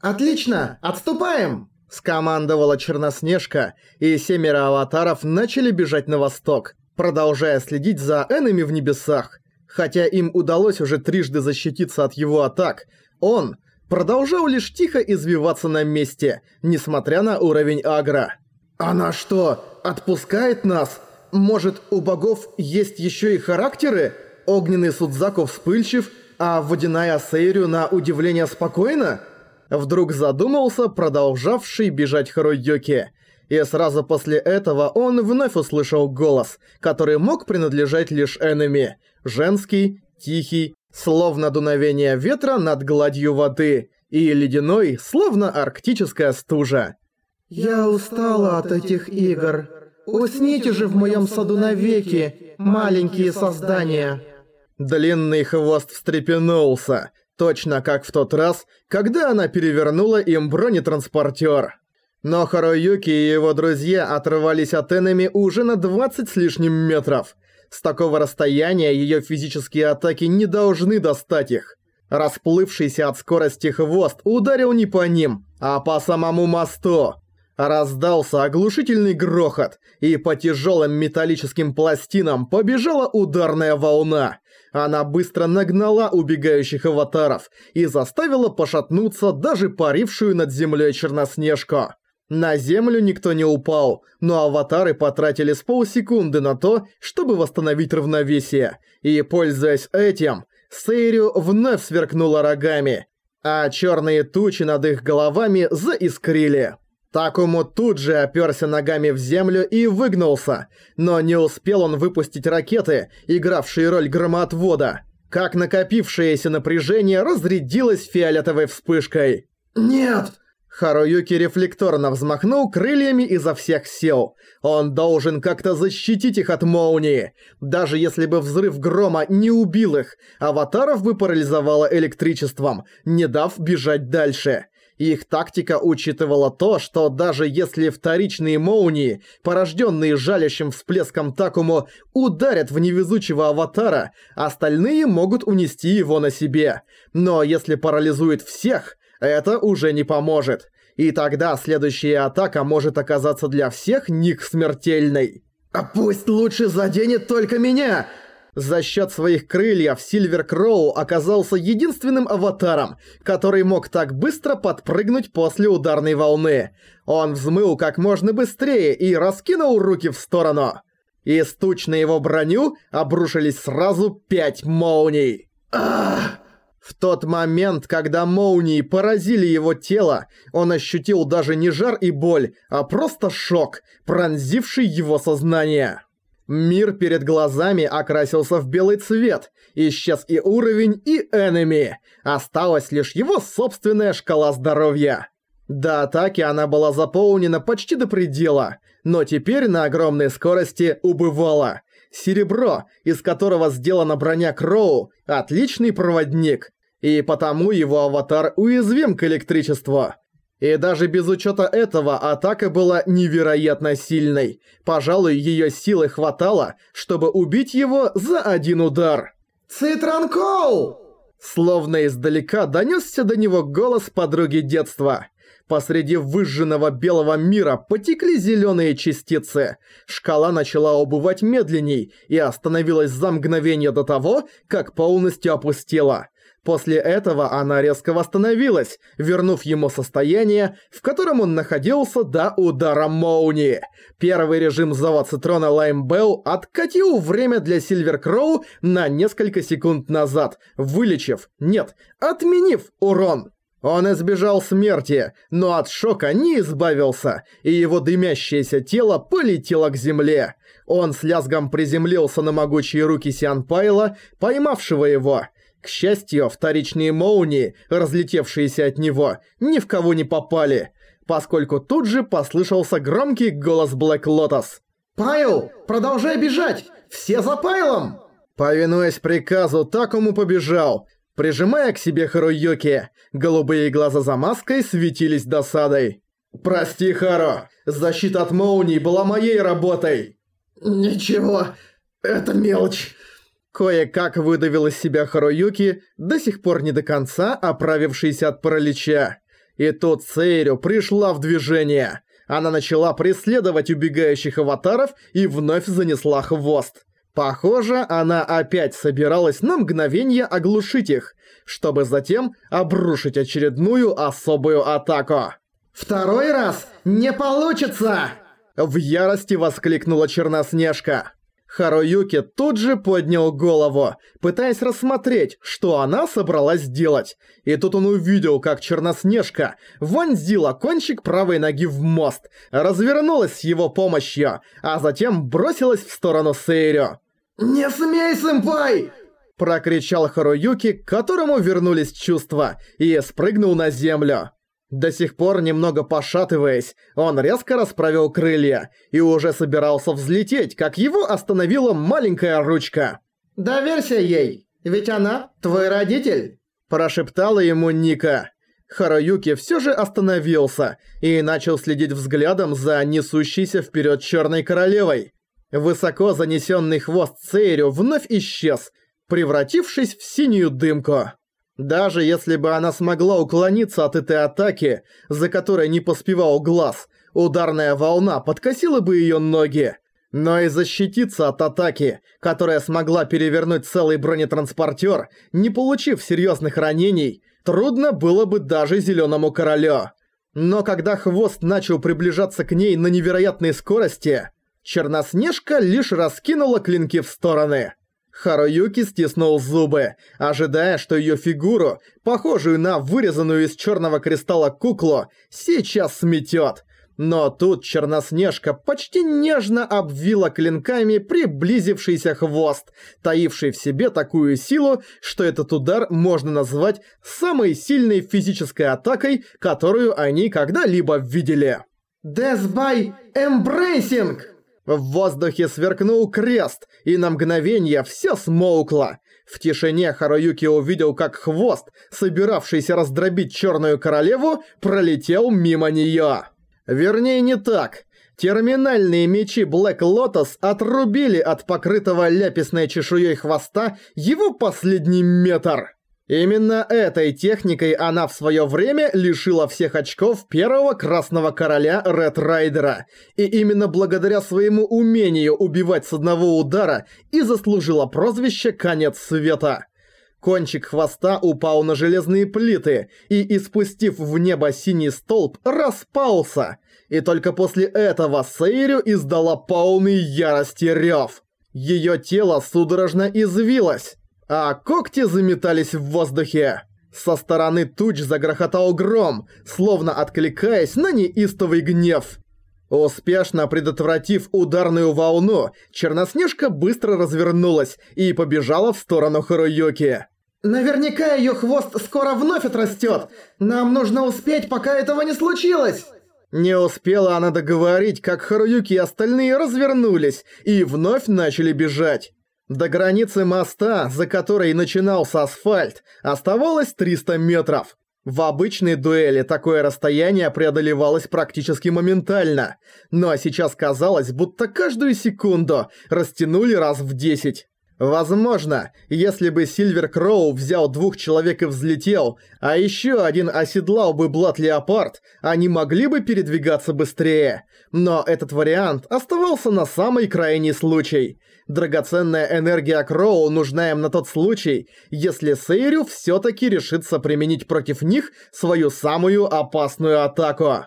«Отлично! Отступаем!» Скомандовала Черноснежка, и семеро аватаров начали бежать на восток, продолжая следить за энеми в небесах. Хотя им удалось уже трижды защититься от его атак, он продолжал лишь тихо извиваться на месте, несмотря на уровень агро. «Она что, отпускает нас? Может, у богов есть еще и характеры? Огненный Судзаку вспыльчив, а водяная Сейрю на удивление спокойна?» Вдруг задумался продолжавший бежать Харуюки. И сразу после этого он вновь услышал голос, который мог принадлежать лишь Эннами. Женский, тихий, словно дуновение ветра над гладью воды, и ледяной, словно арктическая стужа. «Я устала от этих игр. Усните же в моем саду навеки, маленькие создания!» Длинный хвост встрепенулся, точно как в тот раз, когда она перевернула им бронетранспортер. Но Харуюки и его друзья отрывались от энеми уже на 20 с лишним метров. С такого расстояния ее физические атаки не должны достать их. Расплывшийся от скорости хвост ударил не по ним, а по самому мосту. Раздался оглушительный грохот, и по тяжелым металлическим пластинам побежала ударная волна. Она быстро нагнала убегающих аватаров и заставила пошатнуться даже парившую над землей Черноснежку. На землю никто не упал, но аватары потратили с полсекунды на то, чтобы восстановить равновесие. И, пользуясь этим, Сейрю вновь сверкнула рогами, а черные тучи над их головами заискрили. Такому тут же оперся ногами в землю и выгнулся, но не успел он выпустить ракеты, игравшие роль громоотвода, как накопившееся напряжение разрядилось фиолетовой вспышкой. «Нет!» Харуюки рефлекторно взмахнул крыльями изо всех сил. Он должен как-то защитить их от молнии. Даже если бы взрыв грома не убил их, аватаров бы парализовало электричеством, не дав бежать дальше. Их тактика учитывала то, что даже если вторичные молнии, порожденные жалящим всплеском Такому, ударят в невезучего аватара, остальные могут унести его на себе. Но если парализует всех, это уже не поможет. И тогда следующая атака может оказаться для всех ник смертельной. «А пусть лучше заденет только меня!» За счет своих крыльев Сильвер Кроу оказался единственным аватаром, который мог так быстро подпрыгнуть после ударной волны. Он взмыл как можно быстрее и раскинул руки в сторону. И стуч на его броню обрушились сразу пять молний. В тот момент, когда молнии поразили его тело, он ощутил даже не жар и боль, а просто шок, пронзивший его сознание. Мир перед глазами окрасился в белый цвет, исчез и уровень, и энеми. Осталась лишь его собственная шкала здоровья. До атаки она была заполнена почти до предела, но теперь на огромной скорости убывала. Серебро, из которого сделана броня Кроу, отличный проводник, и потому его аватар уязвим к электричеству. И даже без учета этого атака была невероятно сильной. Пожалуй, ее силы хватало, чтобы убить его за один удар. «Цитранкол!» Словно издалека донесся до него голос подруги детства. Посреди выжженного белого мира потекли зеленые частицы. Шкала начала убывать медленней и остановилась за мгновение до того, как полностью опустела. После этого она резко восстановилась, вернув ему состояние, в котором он находился до удара молнии. Первый режим зова Цитрона Лаймбелл откатил время для Сильвер Кроу на несколько секунд назад, вылечив, нет, отменив урон. Он избежал смерти, но от шока не избавился, и его дымящееся тело полетело к земле. Он с лязгом приземлился на могучие руки Сианпайла, поймавшего его, к счастью, вторичные молнии, разлетевшиеся от него, ни в кого не попали, поскольку тут же послышался громкий голос Блэк Лотос. «Пайл, продолжай бежать! Все за Пайлом!» Повинуясь приказу, Такому побежал. Прижимая к себе Харуюки, голубые глаза за маской светились досадой. «Прости, Харо, защита от молний была моей работой!» «Ничего, это мелочь!» Кое-как выдавил из себя Харуюки, до сих пор не до конца оправившийся от паралича. И тут Сейрю пришла в движение. Она начала преследовать убегающих аватаров и вновь занесла хвост. Похоже, она опять собиралась на мгновение оглушить их, чтобы затем обрушить очередную особую атаку. «Второй раз не получится!» В ярости воскликнула Черноснежка. Харуюки тут же поднял голову, пытаясь рассмотреть, что она собралась сделать. И тут он увидел, как Черноснежка вонзила кончик правой ноги в мост, развернулась с его помощью, а затем бросилась в сторону Сейрю. «Не смей, сэмпай!» Прокричал Харуюки, которому вернулись чувства, и спрыгнул на землю. До сих пор немного пошатываясь, он резко расправил крылья и уже собирался взлететь, как его остановила маленькая ручка. «Доверься ей, ведь она твой родитель!» Прошептала ему Ника. Харуюки все же остановился и начал следить взглядом за несущейся вперед черной королевой. Высоко занесенный хвост Цейрю вновь исчез, превратившись в синюю дымку. Даже если бы она смогла уклониться от этой атаки, за которой не поспевал глаз, ударная волна подкосила бы её ноги. Но и защититься от атаки, которая смогла перевернуть целый бронетранспортер, не получив серьезных ранений, трудно было бы даже Зеленому Королю. Но когда хвост начал приближаться к ней на невероятной скорости, Черноснежка лишь раскинула клинки в стороны. Харуюки стиснул зубы, ожидая, что её фигуру, похожую на вырезанную из чёрного кристалла куклу, сейчас сметёт. Но тут Черноснежка почти нежно обвила клинками приблизившийся хвост, таивший в себе такую силу, что этот удар можно назвать самой сильной физической атакой, которую они когда-либо видели. «Death by Embracing!» В воздухе сверкнул крест, и на мгновение все смолкло. В тишине Харуюки увидел, как хвост, собиравшийся раздробить Черную Королеву, пролетел мимо нее. Вернее, не так. Терминальные мечи Блэк Лотос отрубили от покрытого ляписной чешуей хвоста его последний метр. Именно этой техникой она в свое время лишила всех очков первого красного короля Ред Райдера, и именно благодаря своему умению убивать с одного удара и заслужила прозвище «Конец света». Кончик хвоста упал на железные плиты и, испустив в небо синий столб, распался. И только после этого Сейрю издала полный ярости рёв. Её тело судорожно извилось а когти заметались в воздухе. Со стороны туч загрохотал гром, словно откликаясь на неистовый гнев. Успешно предотвратив ударную волну, Черноснежка быстро развернулась и побежала в сторону Харуюки. «Наверняка её хвост скоро вновь отрастёт! Нам нужно успеть, пока этого не случилось!» Не успела она договорить, как Харуюки и остальные развернулись и вновь начали бежать. До границы моста, за которой начинался асфальт, оставалось 300 метров. В обычной дуэли такое расстояние преодолевалось практически моментально, но сейчас казалось, будто каждую секунду растянули раз в 10. Возможно, если бы Сильвер Кроу взял двух человек и взлетел, а еще один оседлал бы Блад Леопард, они могли бы передвигаться быстрее. Но этот вариант оставался на самый крайний случай. Драгоценная энергия Кроу нужна им на тот случай, если Сейрю всё-таки решится применить против них свою самую опасную атаку.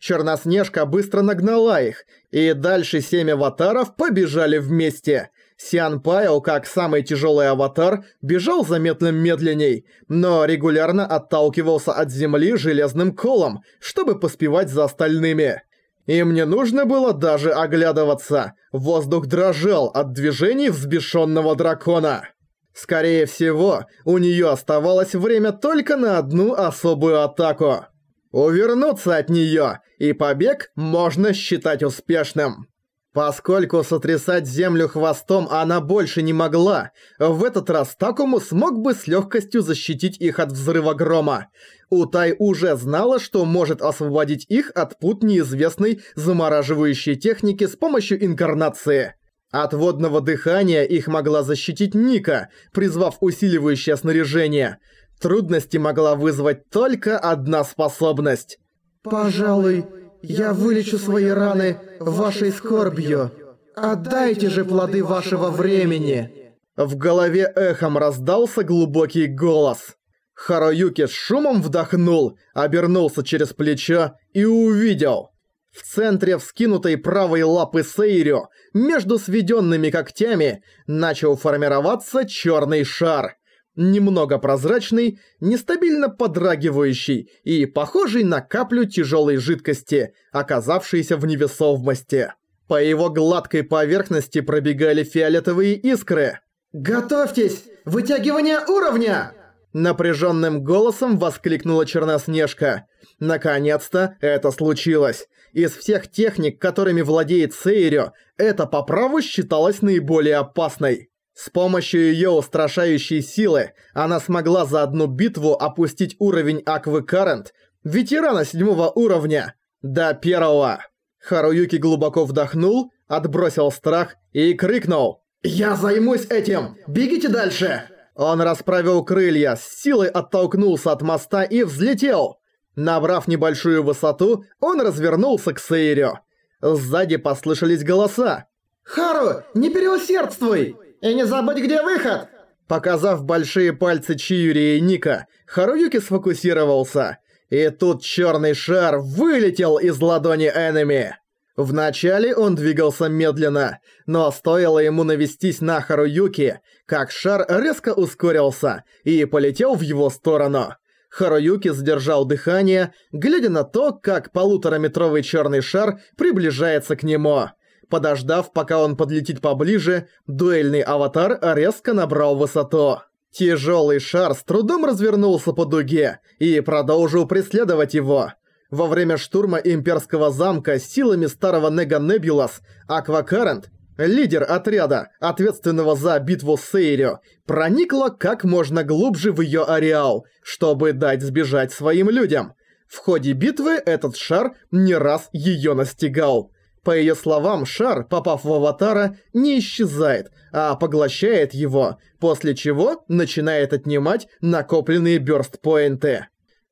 Черноснежка быстро нагнала их, и дальше семь аватаров побежали вместе – Сиан Пайо, как самый тяжелый аватар, бежал заметно медленней, но регулярно отталкивался от земли железным колом, чтобы поспевать за остальными. Им не нужно было даже оглядываться, воздух дрожал от движений взбешенного дракона. Скорее всего, у нее оставалось время только на одну особую атаку. Увернуться от нее, и побег можно считать успешным. Поскольку сотрясать землю хвостом она больше не могла, в этот раз Такому смог бы с легкостью защитить их от взрыва грома. Утай уже знала, что может освободить их от пут неизвестной замораживающей техники с помощью инкарнации. От водного дыхания их могла защитить Ника, призвав усиливающее снаряжение. Трудности могла вызвать только одна способность. «Пожалуй, я вылечу свои раны вашей скорбью. Отдайте же плоды вашего времени!» В голове эхом раздался глубокий голос. Харуюки с шумом вдохнул, обернулся через плечо и увидел. В центре вскинутой правой лапы Сейрю, между сведенными когтями, начал формироваться черный шар. Немного прозрачный, нестабильно подрагивающий и похожий на каплю тяжелой жидкости, оказавшейся в невесомости. По его гладкой поверхности пробегали фиолетовые искры. «Готовьтесь! Вытягивание уровня!» Напряженным голосом воскликнула Черноснежка. Наконец-то это случилось. Из всех техник, которыми владеет Сейрё, это по праву считалось наиболее опасной. С помощью её устрашающей силы она смогла за одну битву опустить уровень Аквы Карент, ветерана седьмого уровня, до первого. Харуюки глубоко вдохнул, отбросил страх и крикнул «Я займусь этим! Бегите дальше!» Он расправил крылья, с силой оттолкнулся от моста и взлетел. Набрав небольшую высоту, он развернулся к Сейрю. Сзади послышались голоса. «Хару, не переусердствуй! И не забудь, где выход!» Показав большие пальцы Чиюри и Ника, Харуюки сфокусировался. И тут черный шар вылетел из ладони Энеми. Вначале он двигался медленно, но стоило ему навестись на Харуюки, как шар резко ускорился и полетел в его сторону. Харуюки сдержал дыхание, глядя на то, как полутораметровый черный шар приближается к нему. Подождав, пока он подлетит поближе, дуэльный аватар резко набрал высоту. Тяжелый шар с трудом развернулся по дуге и продолжил преследовать его. Во время штурма имперского замка силами старого Нега Небулас Аквакарент, лидер отряда, ответственного за битву с Сейрё, проникла как можно глубже в её ареал, чтобы дать сбежать своим людям. В ходе битвы этот шар не раз её настигал. По её словам, шар, попав в аватара, не исчезает, а поглощает его, после чего начинает отнимать накопленные бёрст-поинты.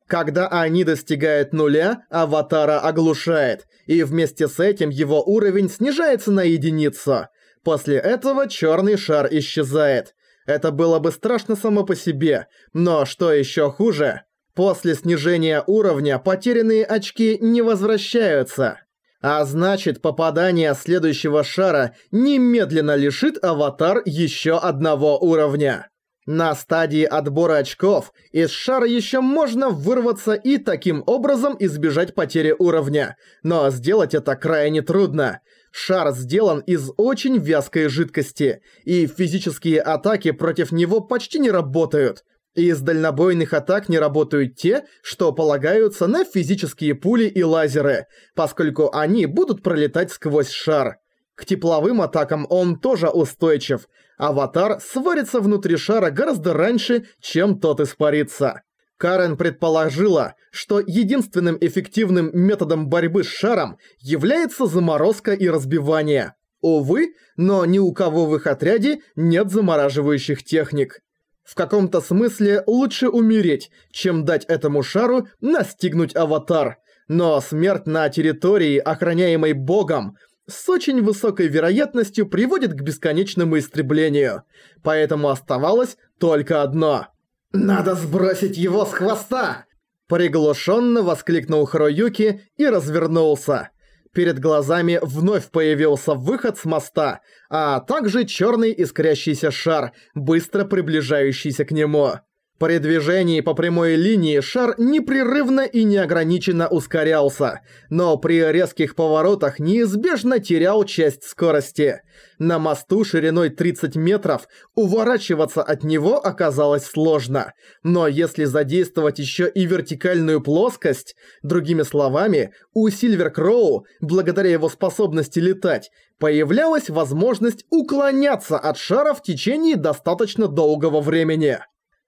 Когда они достигают нуля, аватара оглушает, и вместе с этим его уровень снижается на единицу. После этого черный шар исчезает. Это было бы страшно само по себе, но что еще хуже? После снижения уровня потерянные очки не возвращаются. А значит, попадание следующего шара немедленно лишит аватар еще одного уровня. На стадии отбора очков из шара еще можно вырваться и таким образом избежать потери уровня, но сделать это крайне трудно. Шар сделан из очень вязкой жидкости, и физические атаки против него почти не работают. Из дальнобойных атак не работают те, что полагаются на физические пули и лазеры, поскольку они будут пролетать сквозь шар. К тепловым атакам он тоже устойчив. Аватар сварится внутри шара гораздо раньше, чем тот испарится. Карен предположила, что единственным эффективным методом борьбы с шаром является заморозка и разбивание. Увы, но ни у кого в их отряде нет замораживающих техник. В каком-то смысле лучше умереть, чем дать этому шару настигнуть аватар. Но смерть на территории, охраняемой богом, с очень высокой вероятностью приводит к бесконечному истреблению. Поэтому оставалось только одно. «Надо сбросить его с хвоста!» Приглушенно воскликнул Харуюки и развернулся. Перед глазами вновь появился выход с моста, а также черный искрящийся шар, быстро приближающийся к нему. При движении по прямой линии шар непрерывно и неограниченно ускорялся, но при резких поворотах неизбежно терял часть скорости. На мосту шириной 30 метров уворачиваться от него оказалось сложно, но если задействовать еще и вертикальную плоскость, другими словами, у Сильвер Кроу, благодаря его способности летать, появлялась возможность уклоняться от шара в течение достаточно долгого времени.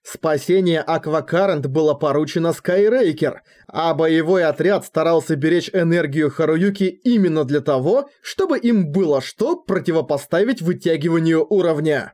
Спасение Аквакарент было поручено Скайрейкер, а боевой отряд старался беречь энергию Харуюки именно для того, чтобы им было что противопоставить вытягиванию уровня.